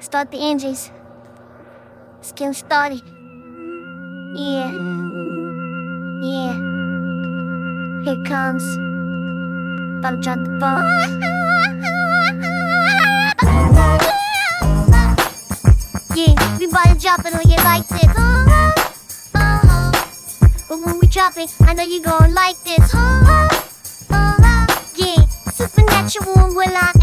Start the engines. Let's get 'em started. Yeah. Yeah. Here comes. About to drop the ball. Yeah, we about to drop it on you like this. But when we drop it, I know you gon' like this. Yeah, supernatural will I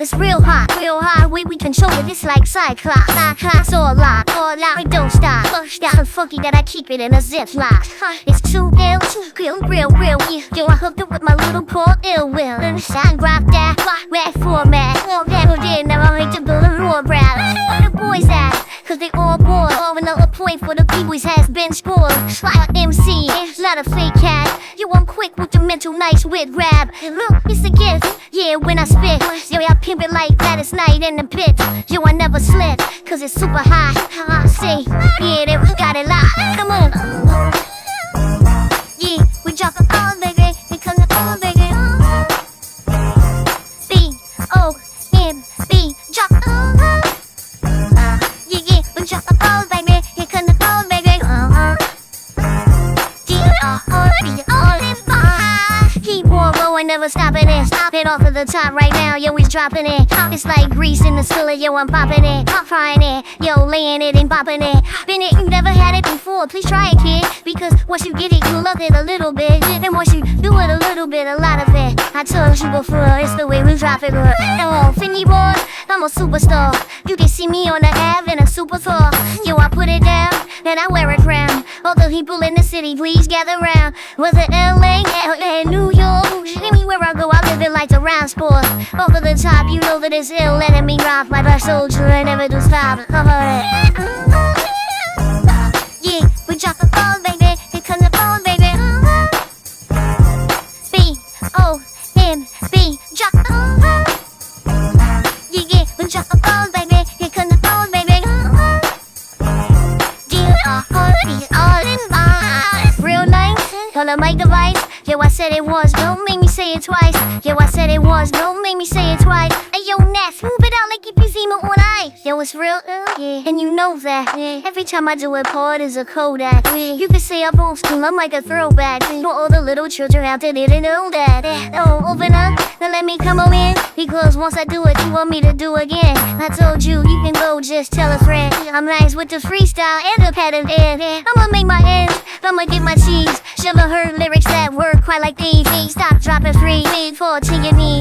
It's real hot, real hot. We we control it, it's like Cyclops. Cyclops all lock, all out, it don't stop. Got so funky that I keep it in a ziplock. It's too ill, too real, real, real. Yo, I hooked up with my little Paul ill will. Sound rock that, rap format. All that who did, now I to build a raw rap. Where the boys at? Cause they all bored. All another point for the B-boys has been scored. Like MC, not a fake cat. Yo, I'm quick with the mental nice with rap. Look, it's a gift. Yeah, when I spit. Yo, I pimp it like that, it's night in the pit. Yo, I never slip, cause it's super high. I see, yeah, they got it locked. Come on. Going, never stopping it. Stop it off of the top right now, yo, he's dropping it. It's like grease in the skillet, yo, I'm popping it. I'm frying it, yo, laying it and popping it. Been it, you never had it before, please try it, kid. Because once you get it, you love it a little bit. And once you do it a little bit, a lot of it. I told you before, it's the way we drop it. Oh, Finny boy, I'm a superstar. You can see me on the Ave in a super tour. Yo, I put it down, and I wear a crown. All the people in the city, please gather round. It LA, LA, oh, New York? Anywhere I go, I live it like a round sport. Over the top, you know that it's ill, letting me rock like a soldier. I never do stop. Yeah, mic device. Yo, I said it was, don't make me say it twice. Yo, I said it was, don't make me say it twice. Yo, Ness, move it out like you busy on ice. Yo, it's real, uh, yeah, and you know that. Yeah. Every time I do it, part is a Kodak. Yeah. You can say I'm old school, I'm like a throwback. For all the little children out there didn't know that. Yeah. Oh, open up, then let me come on in. Because once I do it, you want me to do again. I told you, you can go, just tell a friend. I'm nice with the freestyle and the pattern. Yeah. I'ma make my ends, I'ma get my cheese. Never heard lyrics that work quite like these. Stop, dropping free. Made for to your knee.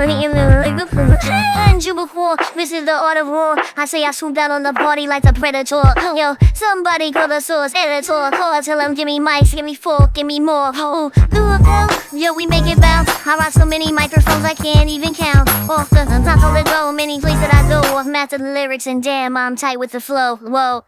And you before, this is the art of war. I say I swoop down on the party like a predator. Yo, somebody call the source editor. Oh, call, tell them, give me mics, give me four, give me more. Oh, pill. Yo, we make it bounce. I rock so many microphones I can't even count. Off the top of the dome, many places that I go. I've mastered the lyrics and damn, I'm tight with the flow. Whoa.